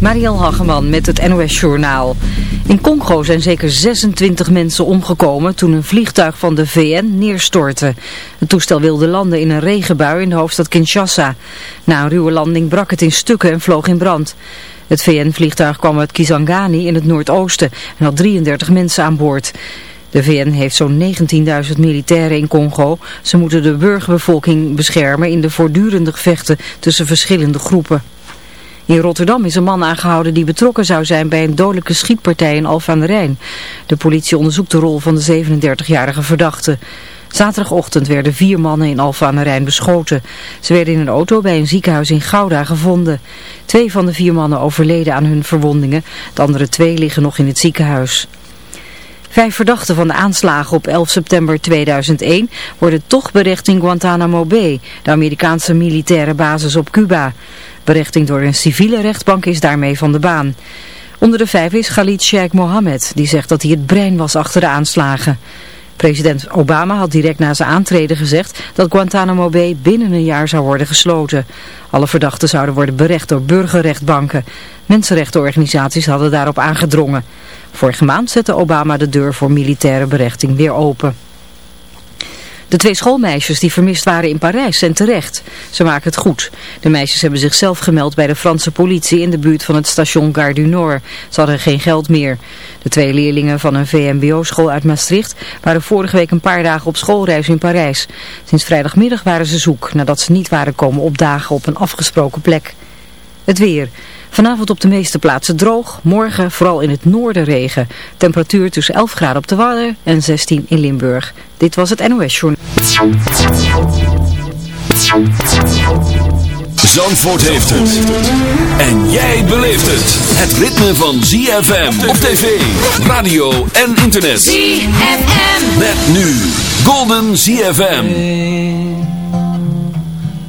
Mariel Hageman met het NOS Journaal. In Congo zijn zeker 26 mensen omgekomen toen een vliegtuig van de VN neerstortte. Het toestel wilde landen in een regenbui in de hoofdstad Kinshasa. Na een ruwe landing brak het in stukken en vloog in brand. Het VN-vliegtuig kwam uit Kisangani in het noordoosten en had 33 mensen aan boord. De VN heeft zo'n 19.000 militairen in Congo. Ze moeten de burgerbevolking beschermen in de voortdurende gevechten tussen verschillende groepen. In Rotterdam is een man aangehouden die betrokken zou zijn bij een dodelijke schietpartij in Alphen aan de Rijn. De politie onderzoekt de rol van de 37-jarige verdachte. Zaterdagochtend werden vier mannen in Alphen aan de Rijn beschoten. Ze werden in een auto bij een ziekenhuis in Gouda gevonden. Twee van de vier mannen overleden aan hun verwondingen. De andere twee liggen nog in het ziekenhuis. Vijf verdachten van de aanslagen op 11 september 2001 worden toch berecht in Guantanamo Bay, de Amerikaanse militaire basis op Cuba. Berechting door een civiele rechtbank is daarmee van de baan. Onder de vijf is Khalid Sheikh Mohammed, die zegt dat hij het brein was achter de aanslagen. President Obama had direct na zijn aantreden gezegd dat Guantanamo Bay binnen een jaar zou worden gesloten. Alle verdachten zouden worden berecht door burgerrechtbanken. Mensenrechtenorganisaties hadden daarop aangedrongen. Vorige maand zette Obama de deur voor militaire berechting weer open. De twee schoolmeisjes die vermist waren in Parijs zijn terecht. Ze maken het goed. De meisjes hebben zichzelf gemeld bij de Franse politie in de buurt van het station Gare du Nord. Ze hadden geen geld meer. De twee leerlingen van een VMBO-school uit Maastricht waren vorige week een paar dagen op schoolreis in Parijs. Sinds vrijdagmiddag waren ze zoek nadat ze niet waren komen opdagen op een afgesproken plek. Het weer. Vanavond op de meeste plaatsen droog, morgen vooral in het noorden regen. Temperatuur tussen 11 graden op de Wadden en 16 in Limburg. Dit was het NOS Journal. Zandvoort heeft het. En jij beleeft het. Het ritme van ZFM op tv, radio en internet. ZFM. Met nu Golden ZFM.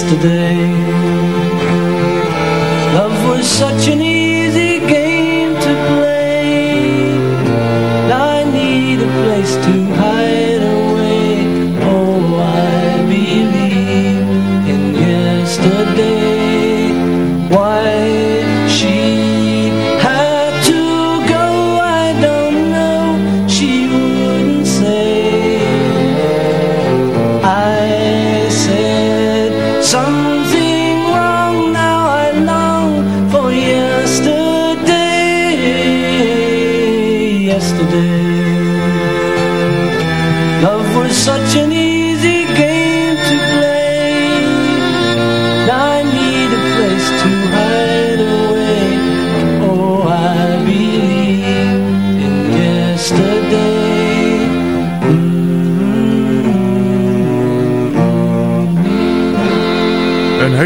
yesterday was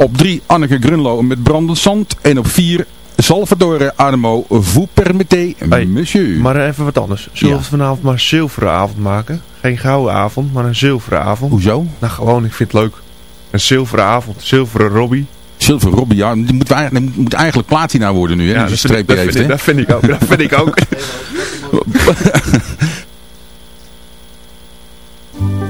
Op 3 Anneke Grunlo met Brandend Zand. En op 4 Salvatore Armo, vous permettez, Hey, monsieur. Maar even wat anders. Zullen we Ja. vanavond maar een zilveren avond maken? Geen gouden avond, maar een zilveren avond. Hoezo? Nou gewoon, ik vind het leuk. Een zilveren avond, zilveren Robbie. Silver Robbie, ja, die moet, die moet eigenlijk platina worden nu, hè? Ja, dat, die vind ik, streepje dat, heeft, vind ik, hè? dat vind ik ook. Dat vind ik ook.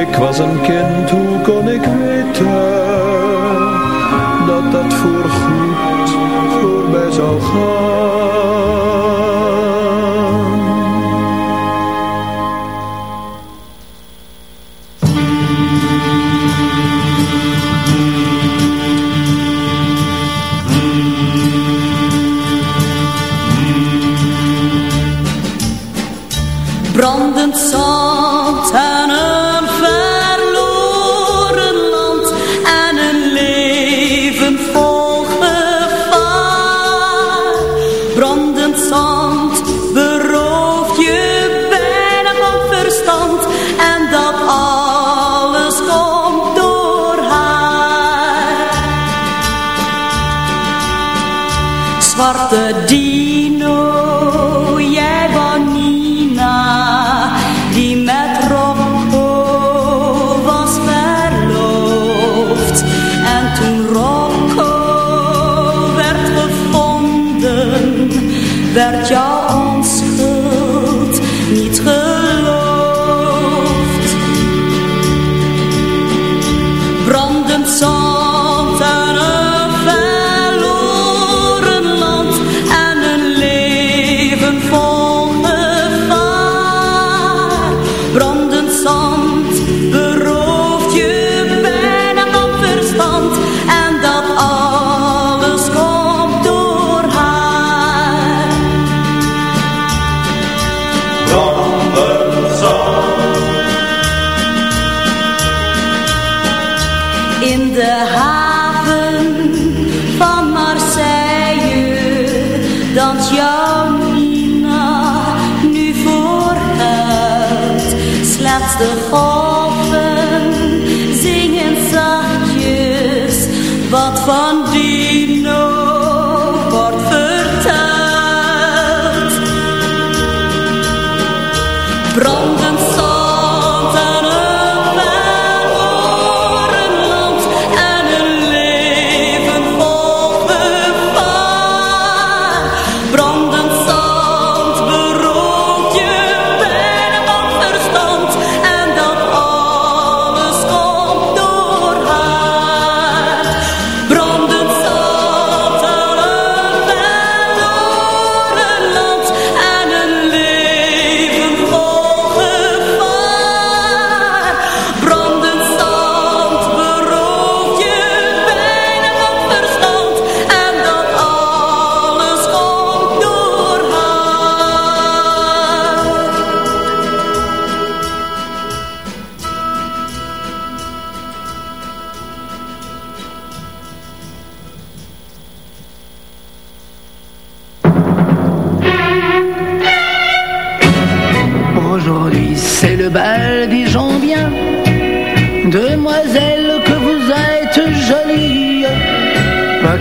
Ik was een kind, hoe kon ik weten dat dat voorgoed voorbij zou gaan? En toen Rocco werd gevonden, werd jouw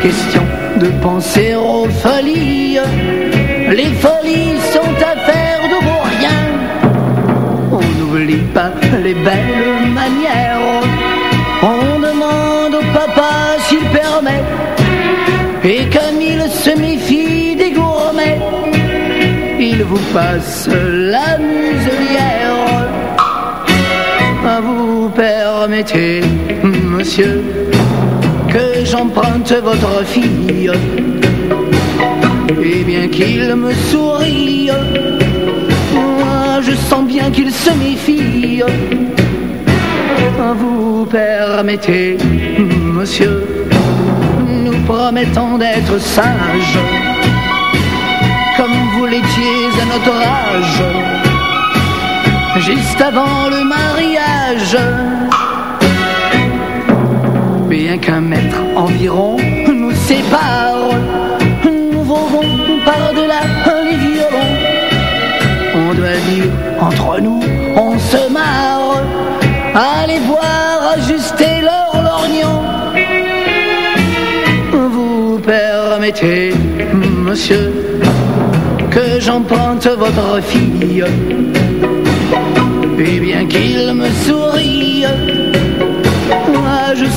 question de penser aux folies. Les folies sont affaires de beau rien. On n'oublie pas les belles manières. On demande au papa s'il permet. Et comme il se méfie des gourmets, il vous passe la muselière. Vous permettez, monsieur que j'emprunte votre fille. Et bien qu'il me sourie, moi je sens bien qu'il se méfie. Vous permettez, monsieur, nous promettons d'être sages vous l'étiez à notre âge, juste avant le mariage. Qu'un mètre environ nous sépare, nous volons par-delà les violons. On doit dire entre nous, on se marre, allez voir ajuster leur lorgnon. Vous permettez, monsieur, que j'emprunte votre fille.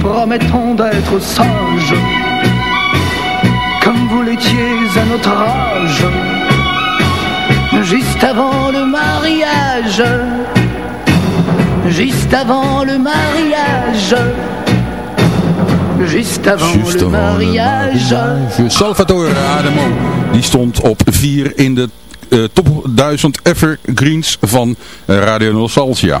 promettons d'être sages, comme vous l'étiez à notre âge, juste avant le mariage, juste avant le mariage. Juste avant, Just le mariage. Salvatore Adamo, die stond op 4 in de uh, top 1000 evergreens van uh, Radio Nostalgia.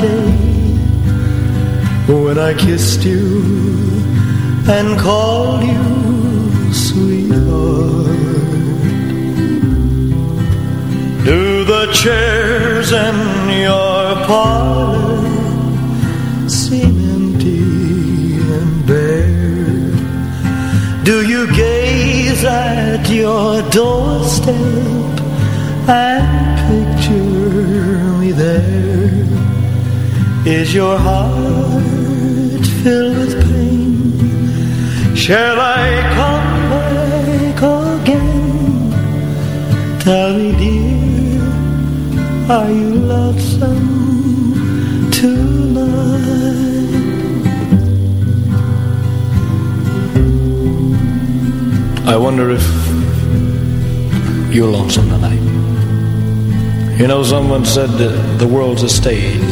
day when I kissed you and called Shall I come back again? Tell me, dear, are you lonesome tonight? I wonder if you're lonesome tonight. You know, someone said that the world's a stage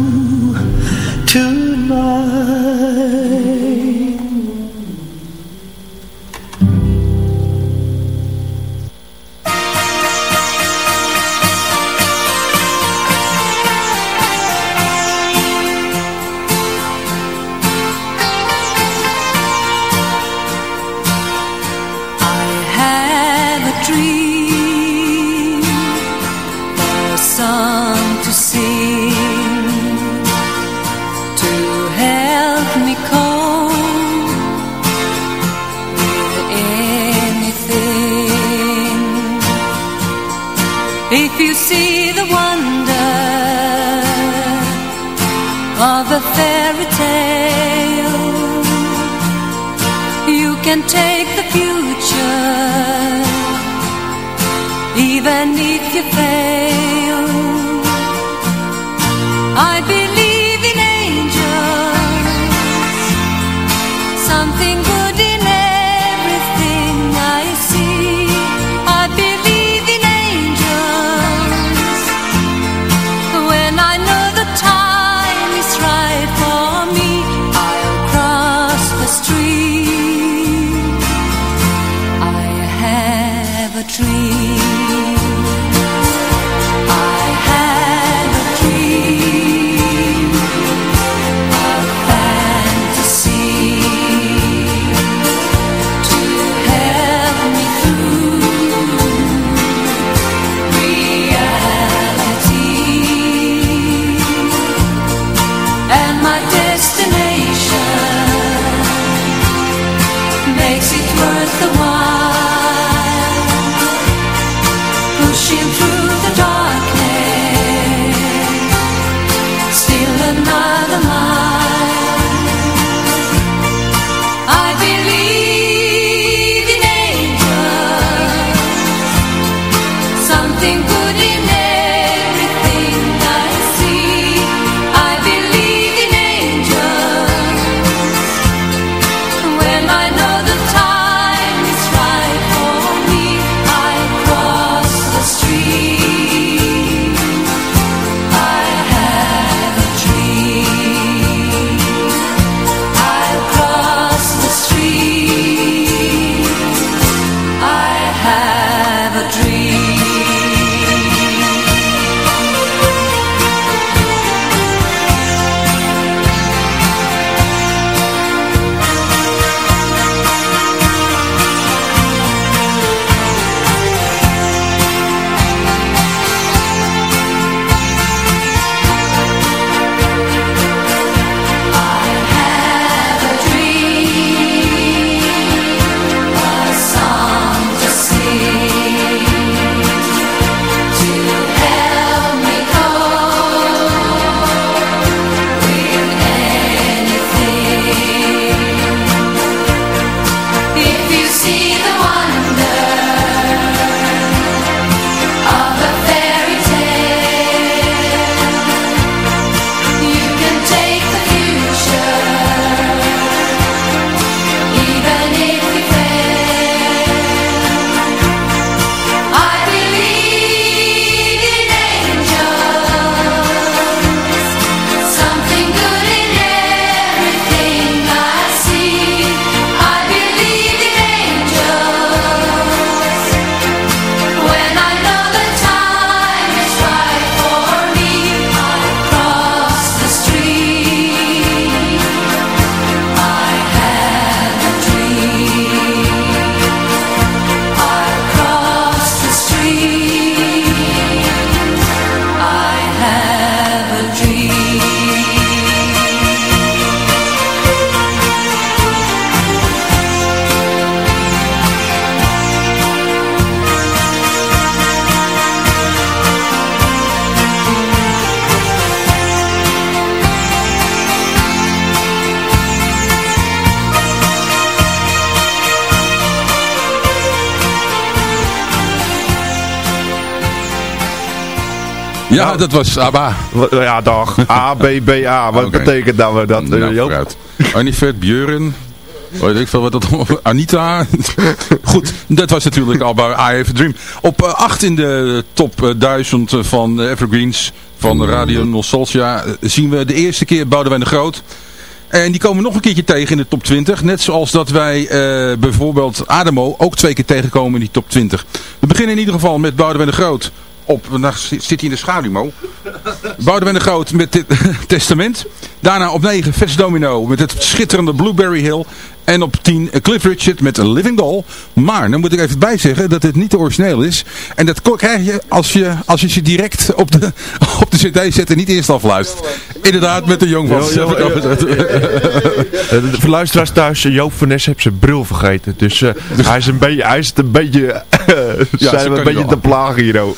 Ja, nou. dat was ABBA. Nou ja, dag. A Wat betekent dat we dat, eh, nou, Joop? Vooruit. Björn. Weet ik veel wat dat... Anita. Goed, dat was natuurlijk ABBA. I have a dream. Op eh, 8 in de top 1000 van de Evergreens van Radio Nostalgia zien we de eerste keer Boudewijn de Groot. En die komen nog een keertje tegen in de top 20. Net zoals dat wij bijvoorbeeld Ademo ook twee keer tegenkomen in die top 20. We beginnen in ieder geval met Boudewijn de Groot. Op, nou zit hij in de schaduw, Mo. Boudewijn de Groot met dit Testament. Daarna op 9 Vets Domino met het schitterende Blueberry Hill. En op 10 Cliff Richard met Living Doll. Maar, dan moet ik even bijzeggen dat het niet de origineel is. En dat krijg je als je, als je ze direct op de, op de cd zet en niet eerst afluistert. Inderdaad, met de jong van. De luisteraars thuis, Joop van Nes heeft zijn bril vergeten. Dus uh, hij is een beetje, hij is een beetje, zijn we een beetje te plagen hier. ook.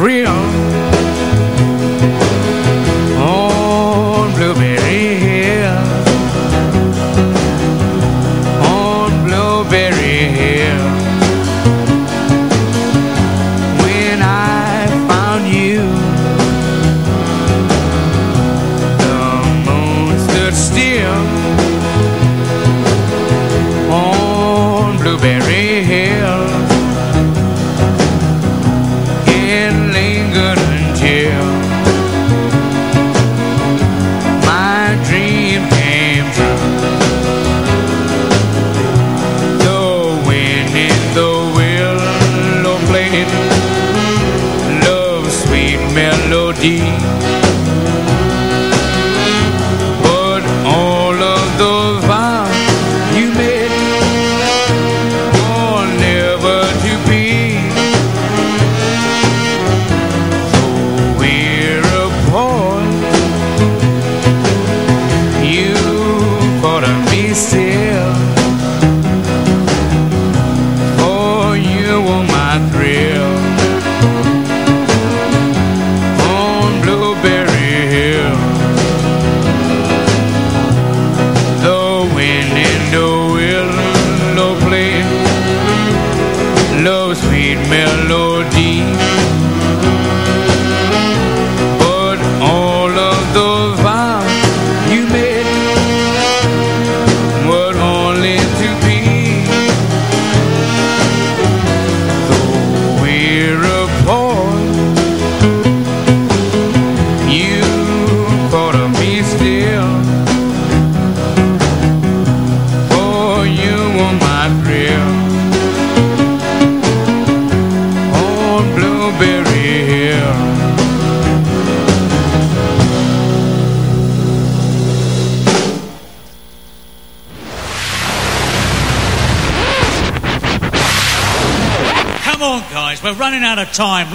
My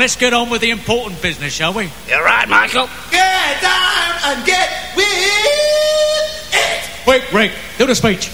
Let's get on with the important business, shall we? You're right, Michael. Get down and get with it. Wait, Rick. Do the speech.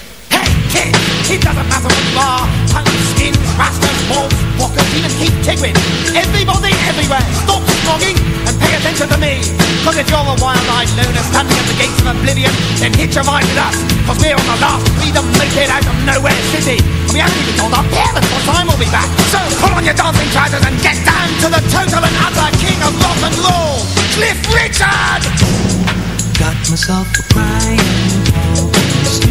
It doesn't matter what you are. Punks, skins, rascals, wolves, walkers, even keep tigrin. Everybody, everywhere, stop snogging and pay attention to me. Cause if you're a wild-eyed loner standing at the gates of oblivion, then hitch your ride with us. Cause we're on the last freedom naked out of nowhere city. And we haven't even told our parents what time we'll be back. So pull on your dancing trousers and get down to the total and utter king of rock and roll, Cliff Richard! Got myself a crying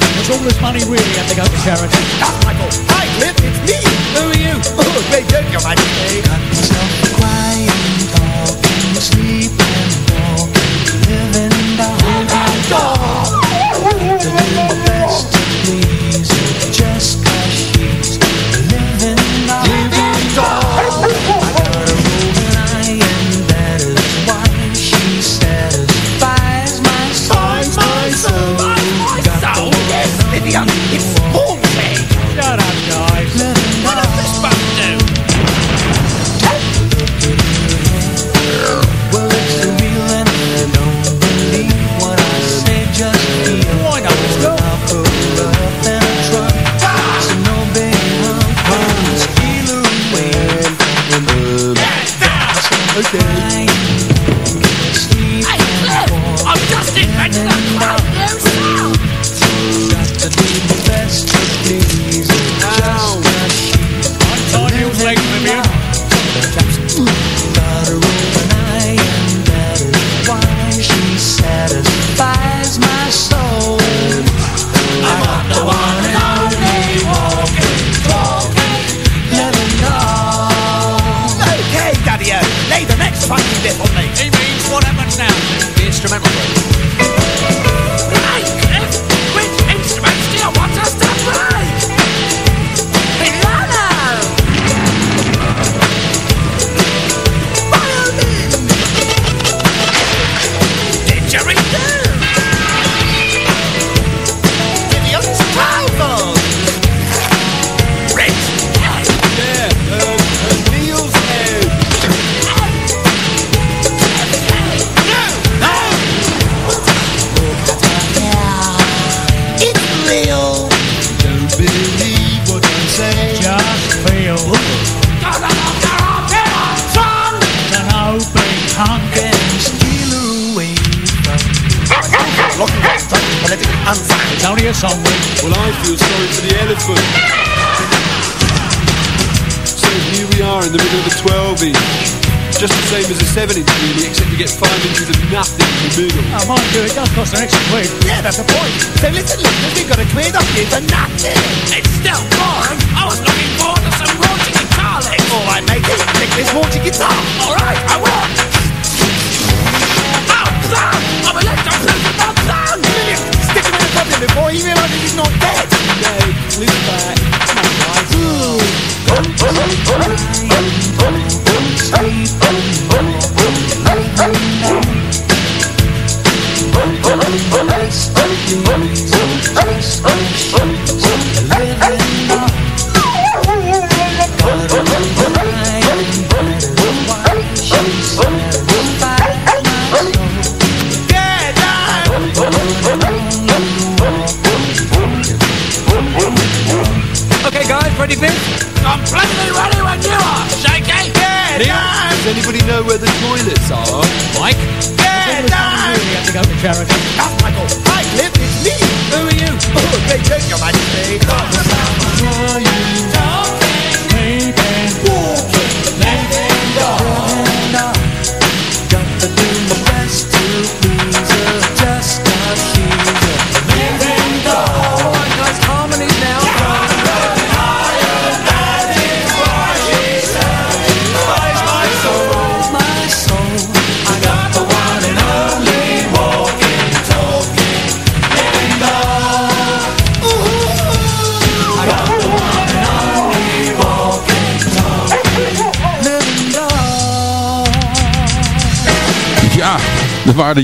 Is all this money really have to go to charity? Ah, Michael, hi, Cliff, it's me. Who are you? Oh, great joke, your majesty. Got myself quiet and talking sleep. mistakes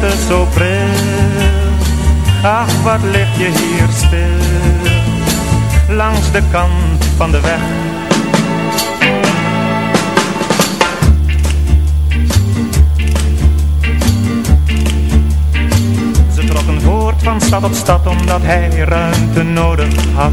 Lente zo pril. Ach, wat lig je hier stil, langs de kant van de weg. Ze trokken voort van stad tot stad, omdat hij ruimte nodig had.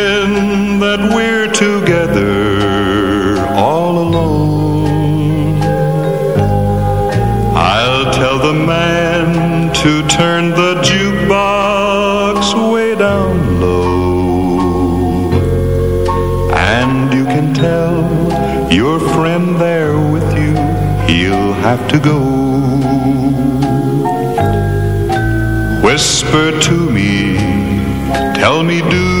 to go. Whisper to me Tell me do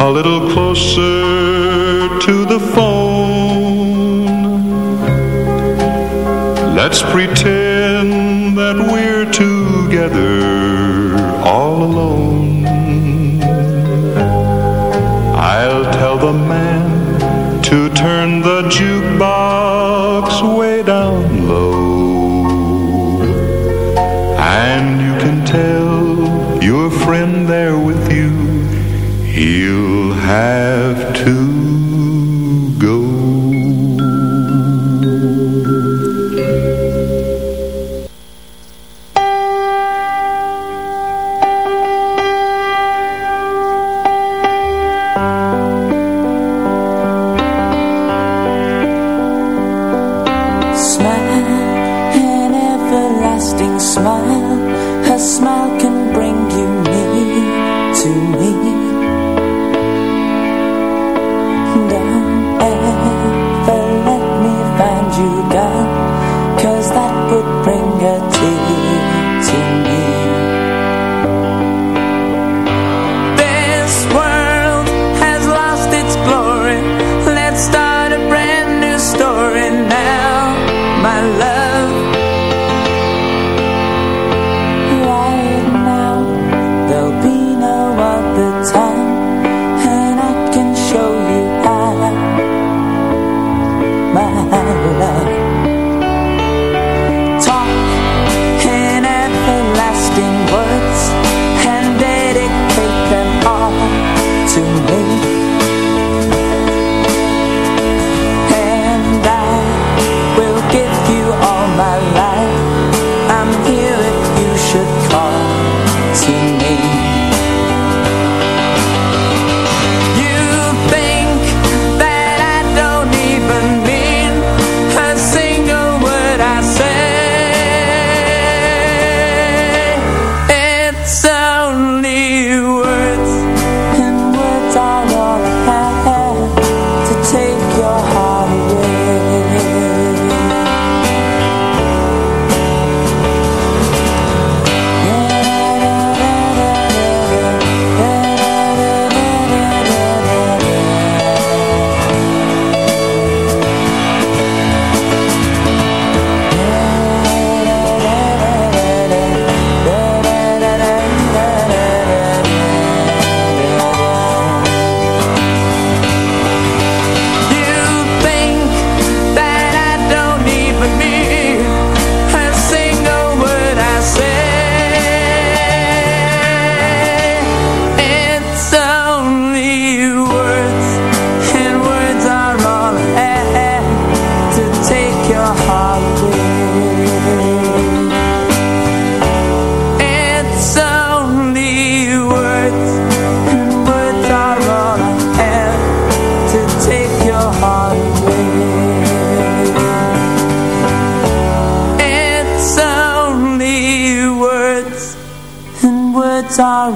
a little closer to the phone. Let's pretend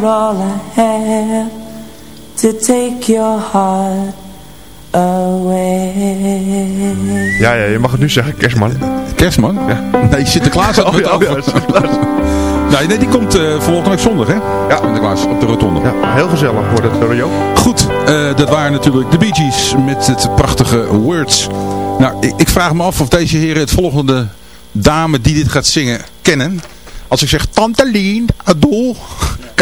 are all I have to take your heart away. Ja, ja, je mag het nu zeggen, kerstman. Kerstman? Ja. Nee, Sinterklaas had Oh, ja, over. ja, Sinterklaas. Nee, nee, die komt eh volgende week zondag, hè? Ja. Sinterklaas, op de rotonde. Ja, heel gezellig wordt het, Rio. Goed, eh, dat waren natuurlijk de Bee Gees met het prachtige Words. Nou, ik, ik vraag me af of deze heren het volgende dame die dit gaat zingen kennen. Als ik zeg Tante Lien, Adol,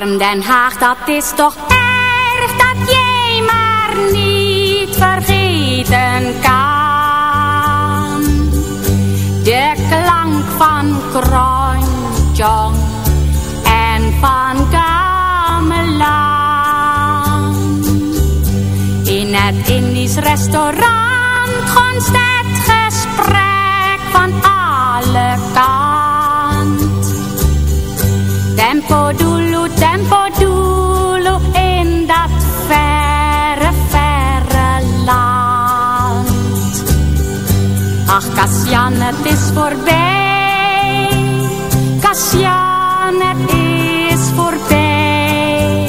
Arm Den Haag, dat is toch erg dat jij maar niet vergeten kan. De klank van Kronjong en van Gamelan. In het Indisch restaurant gonst het gesprek van alle kanten. Tempo doelo, tempo doelo in dat verre, verre land. Ach, Kassian, het is voorbij. Kassian, het is voorbij.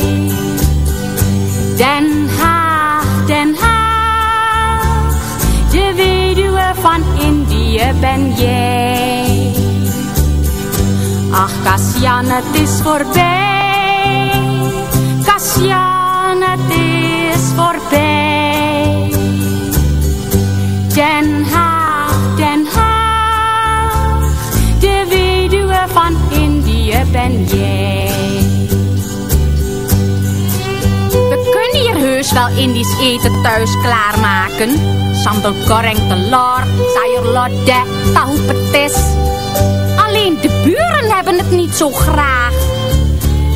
Den Haag, Den Haag, de weduwe van Indië ben jij. Ach, Kassian, het is voorbij. Ben jij. We kunnen hier heus wel Indisch eten thuis klaarmaken. Sambal goreng telur, sayur lodeh, tahu petis. Alleen de buren hebben het niet zo graag.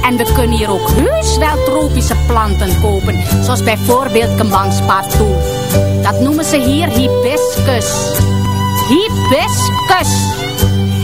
En we kunnen hier ook heus wel tropische planten kopen. Zoals bijvoorbeeld kembangspartoe. Dat noemen ze hier hibiscus. Hibiscus.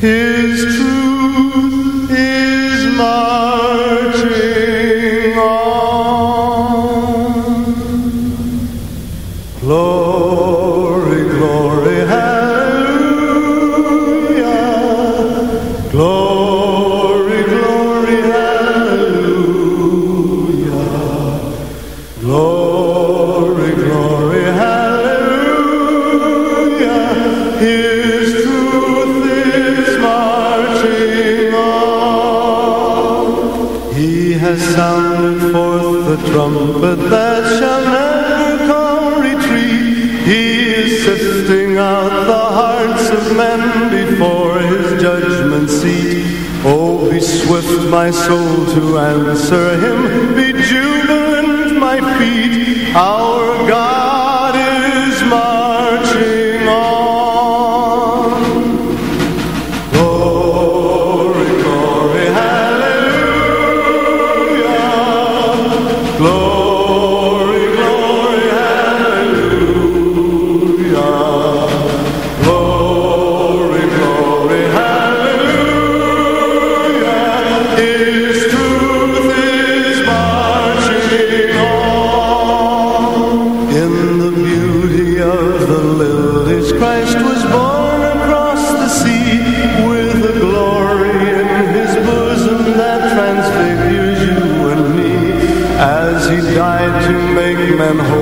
His truth is marching Sounded forth the trumpet that shall never come retreat. He is sifting out the hearts of men before his judgment seat. Oh, be swift, my soul, to answer him. Be jubilant, my feet. Our God men home.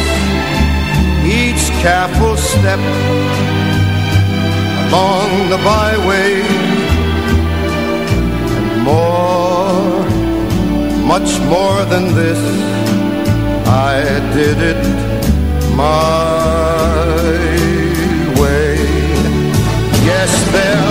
careful step along the byway and more, much more than this, I did it my way. Yes, there